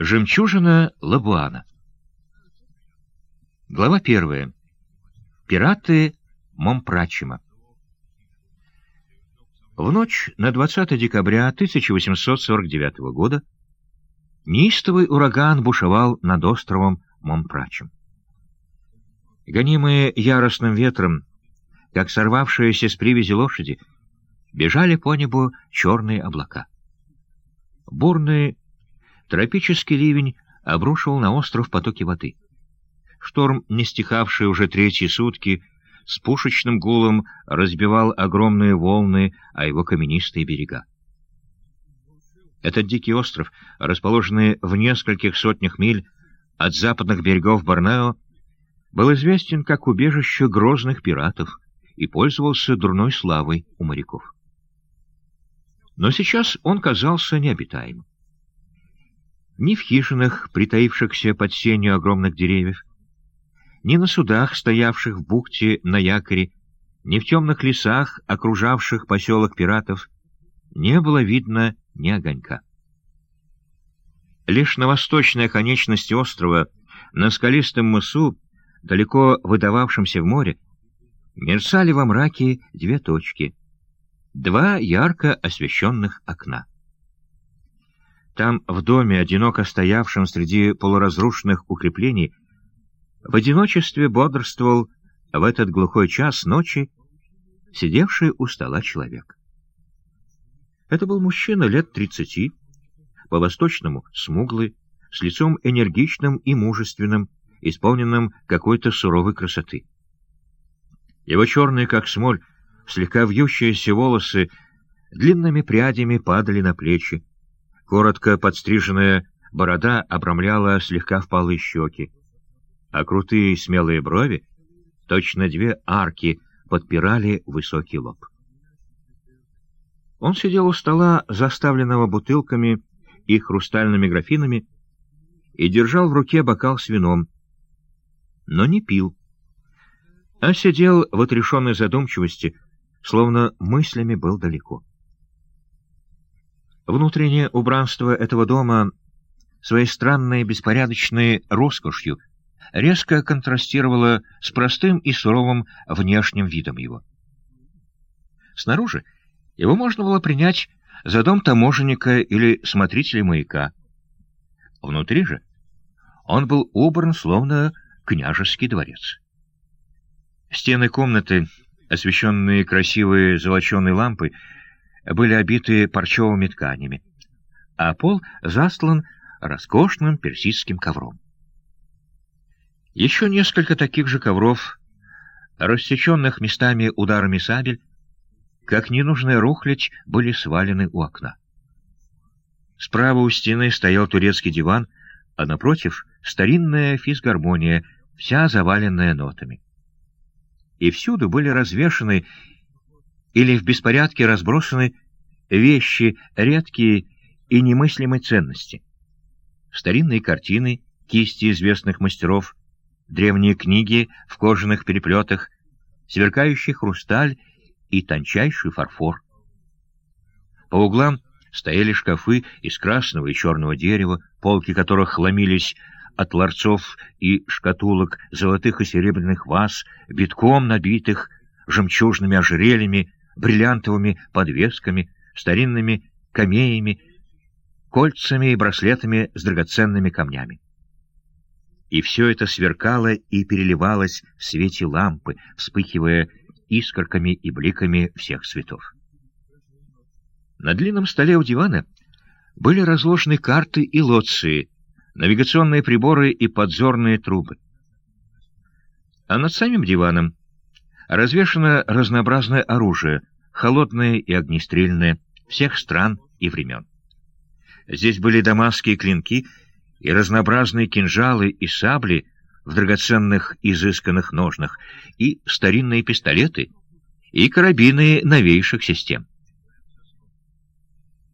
Жемчужина Лабуана. Глава первая. Пираты Момпрачима. В ночь на 20 декабря 1849 года неистовый ураган бушевал над островом Момпрачем. Гонимые яростным ветром, как сорвавшиеся с привязи лошади, бежали по небу черные облака. Бурные Тропический ливень обрушил на остров потоки воды. Шторм, не стихавший уже третьи сутки, с пушечным гулом разбивал огромные волны о его каменистые берега. Этот дикий остров, расположенный в нескольких сотнях миль от западных берегов Борнео, был известен как убежище грозных пиратов и пользовался дурной славой у моряков. Но сейчас он казался необитаемым ни в хижинах, притаившихся под сенью огромных деревьев, ни на судах, стоявших в бухте на якоре, ни в темных лесах, окружавших поселок пиратов, не было видно ни огонька. Лишь на восточной оконечности острова, на скалистом мысу, далеко выдававшемся в море, мерцали во мраке две точки, два ярко освещенных окна. Там, в доме, одиноко стоявшем среди полуразрушенных укреплений, в одиночестве бодрствовал в этот глухой час ночи сидевший у стола человек. Это был мужчина лет тридцати, по-восточному смуглый, с лицом энергичным и мужественным, исполненным какой-то суровой красоты. Его черные, как смоль, слегка вьющиеся волосы длинными прядями падали на плечи, Коротко подстриженная борода обрамляла слегка впалые щеки, а крутые смелые брови, точно две арки, подпирали высокий лоб. Он сидел у стола, заставленного бутылками и хрустальными графинами, и держал в руке бокал с вином, но не пил, а сидел в отрешенной задумчивости, словно мыслями был далеко. Внутреннее убранство этого дома своей странной беспорядочной роскошью резко контрастировало с простым и суровым внешним видом его. Снаружи его можно было принять за дом таможенника или смотрителя маяка. Внутри же он был убран словно княжеский дворец. Стены комнаты, освещенные красивой золоченой лампой, были обиты парчевыми тканями, а пол застлан роскошным персидским ковром. Еще несколько таких же ковров, рассеченных местами ударами сабель, как ненужная рухлядь, были свалены у окна. Справа у стены стоял турецкий диван, а напротив — старинная физгармония, вся заваленная нотами. И всюду были развешаны или в беспорядке разбросаны вещи редкие и немыслимой ценности. Старинные картины, кисти известных мастеров, древние книги в кожаных переплетах, сверкающий хрусталь и тончайший фарфор. По углам стояли шкафы из красного и черного дерева, полки которых ломились от ларцов и шкатулок, золотых и серебряных ваз, битком набитых жемчужными ожерельями, бриллиантовыми подвесками, старинными камеями, кольцами и браслетами с драгоценными камнями. И все это сверкало и переливалось в свете лампы, вспыхивая искорками и бликами всех цветов. На длинном столе у дивана были разложены карты и лоции, навигационные приборы и подзорные трубы. А над самим диваном развешано разнообразное оружие, холодное и огнестрельное, всех стран и времен. Здесь были дамасские клинки и разнообразные кинжалы и сабли в драгоценных изысканных ножнах, и старинные пистолеты, и карабины новейших систем.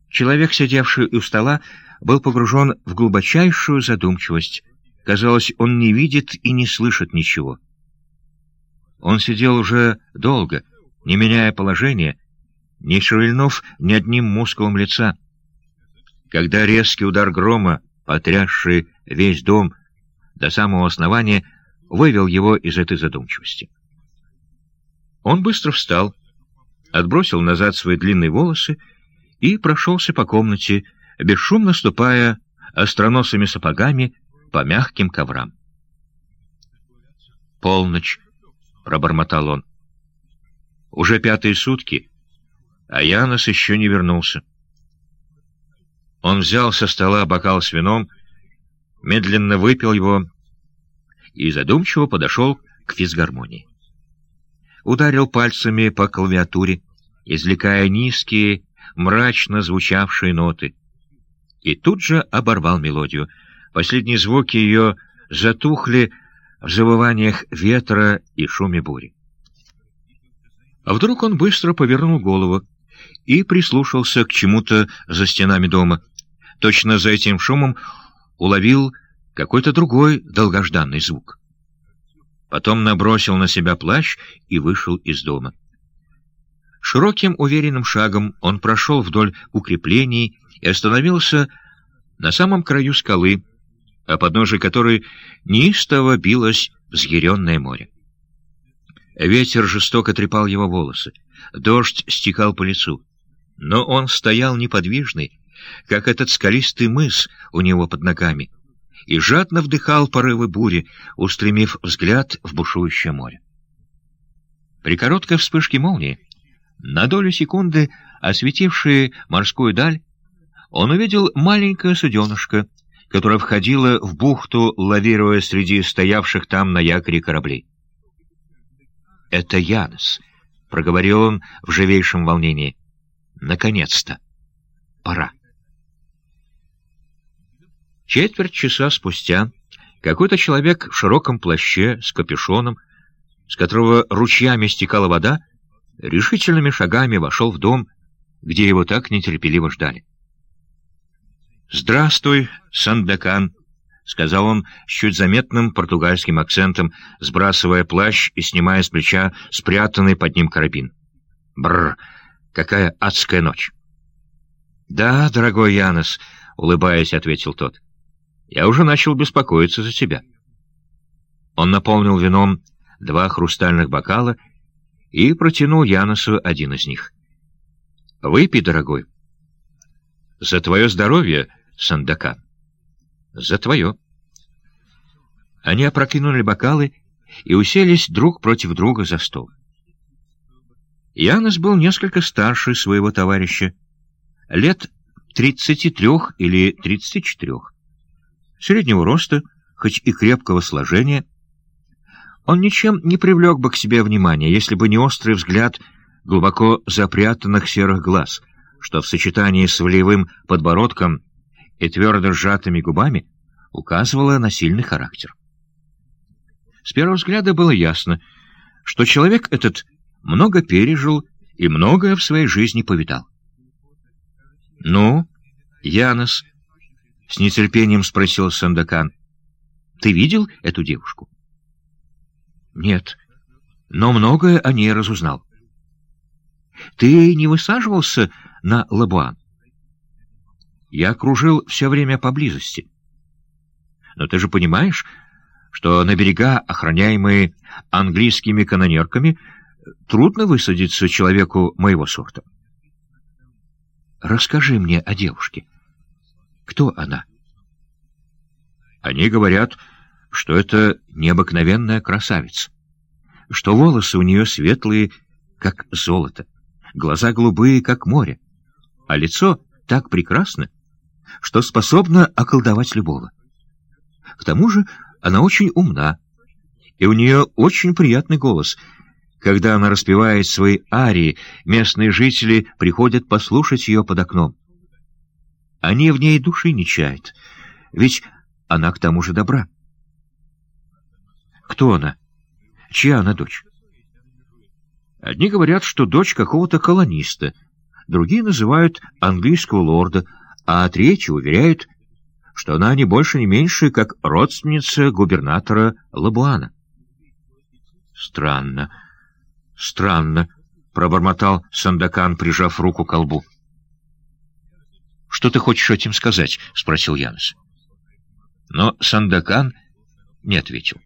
Человек, сидевший у стола, был погружен в глубочайшую задумчивость. Казалось, он не видит и не слышит ничего. Он сидел уже долго, не меняя положения, не шевельнув ни одним мускулом лица. Когда резкий удар грома потрясший весь дом до самого основания, вывел его из этой задумчивости. Он быстро встал, отбросил назад свои длинные волосы и прошелся по комнате, бесшумно ступая остроносыми сапогами по мягким коврам. «Полночь», — пробормотал он. «Уже пятые сутки, а Янос еще не вернулся». Он взял со стола бокал с вином, медленно выпил его и задумчиво подошел к физгармонии. Ударил пальцами по клавиатуре, извлекая низкие, мрачно звучавшие ноты, и тут же оборвал мелодию. Последние звуки ее затухли в завываниях ветра и шуме бури. А вдруг он быстро повернул голову и прислушался к чему-то за стенами дома. Точно за этим шумом уловил какой-то другой долгожданный звук. Потом набросил на себя плащ и вышел из дома. Широким уверенным шагом он прошел вдоль укреплений и остановился на самом краю скалы, а подножие которой неистово билось взъяренное море. Ветер жестоко трепал его волосы, дождь стекал по лицу, но он стоял неподвижный, как этот скалистый мыс у него под ногами, и жадно вдыхал порывы бури, устремив взгляд в бушующее море. При короткой вспышке молнии, на долю секунды осветившие морскую даль, он увидел маленькое суденышко, которое входило в бухту, лавируя среди стоявших там на якоре кораблей. «Это Янос», — проговорил он в живейшем волнении. «Наконец-то! Пора!» Четверть часа спустя какой-то человек в широком плаще с капюшоном, с которого ручьями стекала вода, решительными шагами вошел в дом, где его так нетерпеливо ждали. «Здравствуй, Сандакан», — сказал он с чуть заметным португальским акцентом, сбрасывая плащ и снимая с плеча спрятанный под ним карабин. «Бррр, какая адская ночь!» «Да, дорогой Янос», — улыбаясь, ответил тот. Я уже начал беспокоиться за тебя. Он наполнил вином два хрустальных бокала и протянул Яносу один из них. «Выпей, дорогой». «За твое здоровье, Сандакан». «За твое». Они опрокинули бокалы и уселись друг против друга за стол. Янос был несколько старше своего товарища, лет тридцати трех или тридцати четырех среднего роста, хоть и крепкого сложения. Он ничем не привлек бы к себе внимания, если бы не острый взгляд глубоко запрятанных серых глаз, что в сочетании с волевым подбородком и твердо сжатыми губами указывало на сильный характер. С первого взгляда было ясно, что человек этот много пережил и многое в своей жизни повидал. «Ну, Янос», — с нетерпением спросил Сандакан. — Ты видел эту девушку? — Нет, но многое о ней разузнал. — Ты не высаживался на Лабуан? Я кружил все время поблизости. Но ты же понимаешь, что на берега, охраняемые английскими канонерками, трудно высадиться человеку моего сорта. Расскажи мне о девушке. Кто она? Они говорят, что это необыкновенная красавица, что волосы у нее светлые, как золото, глаза голубые, как море, а лицо так прекрасно, что способно околдовать любого. К тому же она очень умна, и у нее очень приятный голос. Когда она распевает свои арии, местные жители приходят послушать ее под окном. Они в ней души не чают, ведь она к тому же добра. Кто она? Чья она дочь? Одни говорят, что дочь какого-то колониста, другие называют английского лорда, а третьи уверяют, что она не больше, не меньше, как родственница губернатора Лабуана. «Странно, странно», — пробормотал Сандакан, прижав руку к колбу. «Что ты хочешь этим сказать?» — спросил Янос. Но Сандакан не ответил.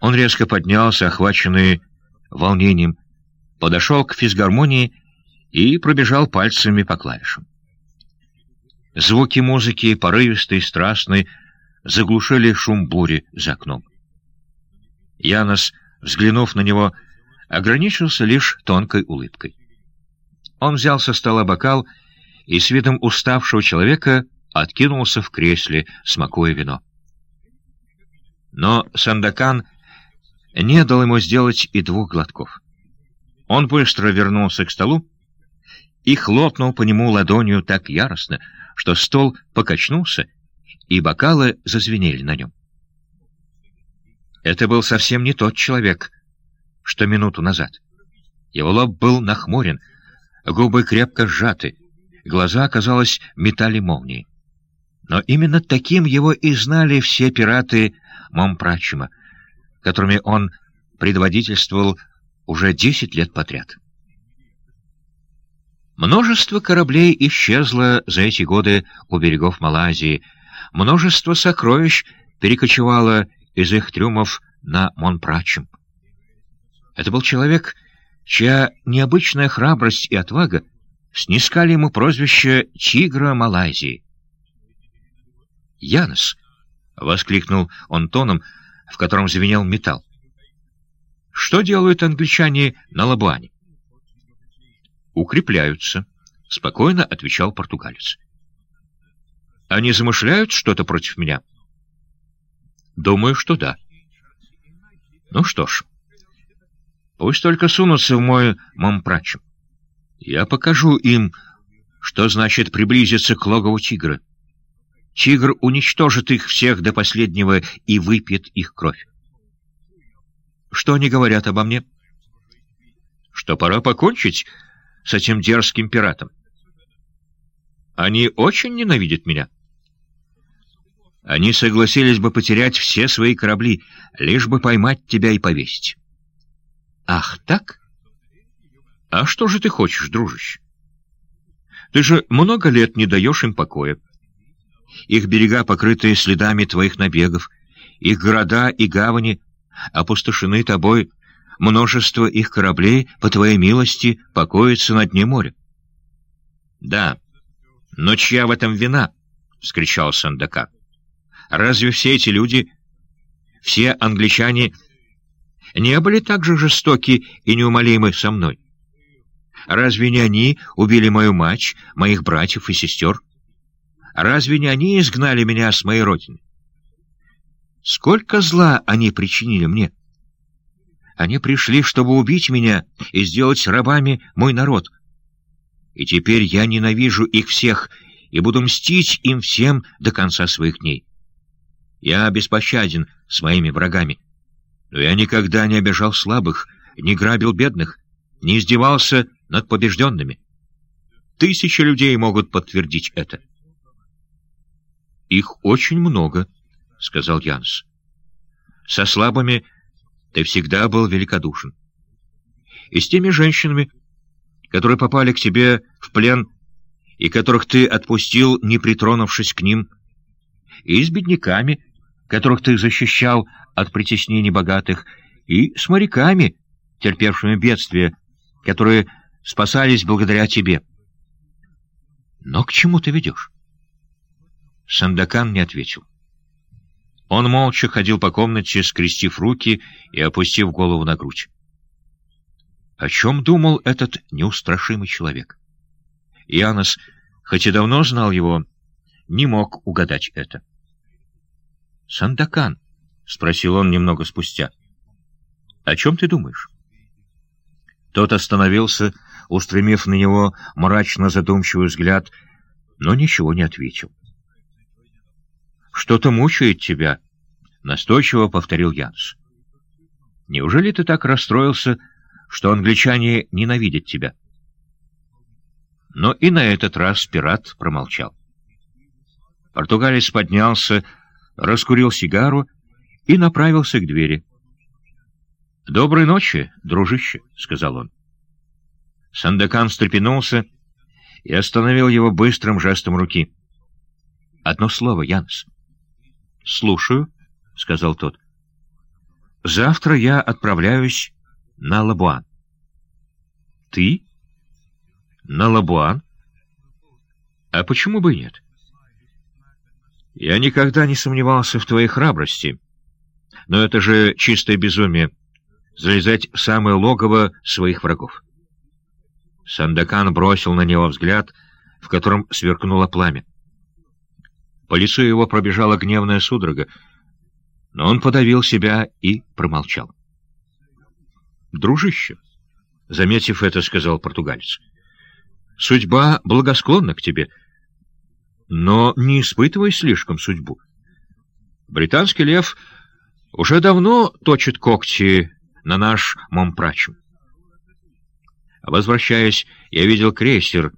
Он резко поднялся, охваченный волнением, подошел к физгармонии и пробежал пальцами по клавишам. Звуки музыки, порывистой, страстной, заглушили шум бури за окном. Янос, взглянув на него, ограничился лишь тонкой улыбкой. Он взял со стола бокал и с видом уставшего человека откинулся в кресле, смакуя вино. Но Сандакан не дал ему сделать и двух глотков. Он быстро вернулся к столу и хлопнул по нему ладонью так яростно, что стол покачнулся, и бокалы зазвенели на нем. Это был совсем не тот человек, что минуту назад. Его лоб был нахмурен, губы крепко сжаты, глаза, казалось, метали молнии. Но именно таким его и знали все пираты Момпрачима, которыми он предводительствовал уже десять лет подряд. Множество кораблей исчезло за эти годы у берегов Малайзии, множество сокровищ перекочевало из их трюмов на Монпрачем. Это был человек, чья необычная храбрость и отвага снискали ему прозвище «Тигра Малайзии». «Янос!» — воскликнул он тоном, в котором звенел металл. «Что делают англичане на Лабуане?» «Укрепляются», — спокойно отвечал португалец. «Они замышляют что-то против меня?» «Думаю, что да». «Ну что ж, пусть только сунутся в мой мампрачем. Я покажу им, что значит приблизиться к логову тигра. Тигр уничтожит их всех до последнего и выпьет их кровь. Что они говорят обо мне? Что пора покончить с этим дерзким пиратом. Они очень ненавидят меня. Они согласились бы потерять все свои корабли, лишь бы поймать тебя и повесить. Ах, так? А что же ты хочешь, дружище? Ты же много лет не даешь им покоя. Их берега, покрытые следами твоих набегов, их города и гавани опустошены тобой, множество их кораблей, по твоей милости, покоится на дне моря. — Да, но чья в этом вина? — вскричал Сандака. — Разве все эти люди, все англичане, не были так же жестоки и неумолимы со мной? Разве не они убили мою мать, моих братьев и сестер? Разве не они изгнали меня с моей родины? Сколько зла они причинили мне? — они пришли, чтобы убить меня и сделать рабами мой народ. И теперь я ненавижу их всех и буду мстить им всем до конца своих дней. Я беспощаден с моими врагами, но я никогда не обижал слабых, не грабил бедных, не издевался над побежденными. Тысячи людей могут подтвердить это. «Их очень много», — сказал Янс. «Со слабыми ты всегда был великодушен. И с теми женщинами, которые попали к тебе в плен и которых ты отпустил, не притронувшись к ним, и с бедняками, которых ты защищал от притеснений богатых, и с моряками, терпевшими бедствия, которые спасались благодаря тебе. Но к чему ты ведешь? Сандакан не ответил. Он молча ходил по комнате, скрестив руки и опустив голову на грудь. О чем думал этот неустрашимый человек? Янос, хоть и давно знал его, не мог угадать это. «Сандакан», — спросил он немного спустя, — «о чем ты думаешь?» Тот остановился, устремив на него мрачно задумчивый взгляд, но ничего не ответил. «Что-то мучает тебя», — настойчиво повторил Янс. «Неужели ты так расстроился, что англичане ненавидят тебя?» Но и на этот раз пират промолчал. Португалец поднялся, раскурил сигару и направился к двери. «Доброй ночи, дружище», — сказал он. Сандекан встрепенулся и остановил его быстрым жестом руки. «Одно слово, Янес. «Слушаю», — сказал тот. «Завтра я отправляюсь на Лабуан». «Ты? На Лабуан? А почему бы нет?» «Я никогда не сомневался в твоей храбрости, но это же чистое безумие — залезать в самое логово своих врагов». Сандакан бросил на него взгляд, в котором сверкнуло пламя. По лицу его пробежала гневная судорога, но он подавил себя и промолчал. «Дружище», — заметив это, сказал португалец, — «судьба благосклонна к тебе, но не испытывай слишком судьбу. Британский лев уже давно точит когти на наш Момпрачем. Возвращаясь, я видел крейсер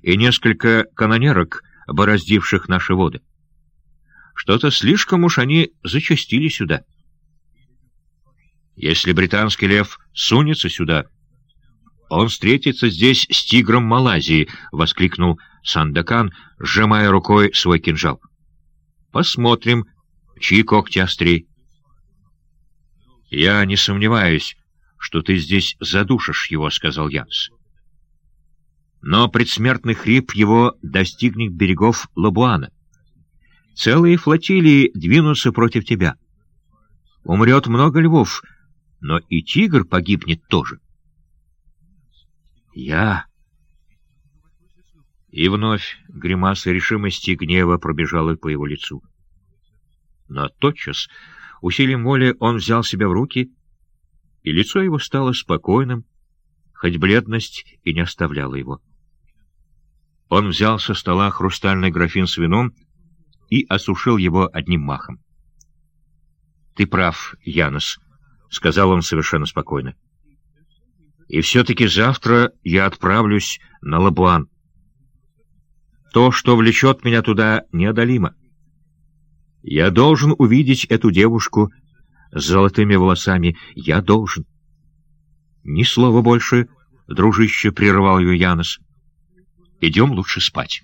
и несколько канонерок, бороздивших наши воды. Что-то слишком уж они зачастили сюда. Если британский лев сунется сюда, он встретится здесь с тигром Малайзии, — воскликнул Сандакан, сжимая рукой свой кинжал. Посмотрим, чьи когти острей. Я не сомневаюсь, что ты здесь задушишь его, — сказал Янс. Но предсмертный хрип его достигнет берегов Лабуана. Целые флотилии двинутся против тебя. Умрет много львов, но и тигр погибнет тоже. Я... И вновь гримаса решимости и гнева пробежала по его лицу. Но тотчас, усилием воли, он взял себя в руки, и лицо его стало спокойным, хоть бледность и не оставляла его. Он взял со стола хрустальный графин с вином и осушил его одним махом. — Ты прав, Янос, — сказал он совершенно спокойно. — И все-таки завтра я отправлюсь на Лабуан. То, что влечет меня туда, неодолимо. Я должен увидеть эту девушку с золотыми волосами. Я должен. — Ни слова больше, дружище, — прервал ее Янос. — Идем лучше спать.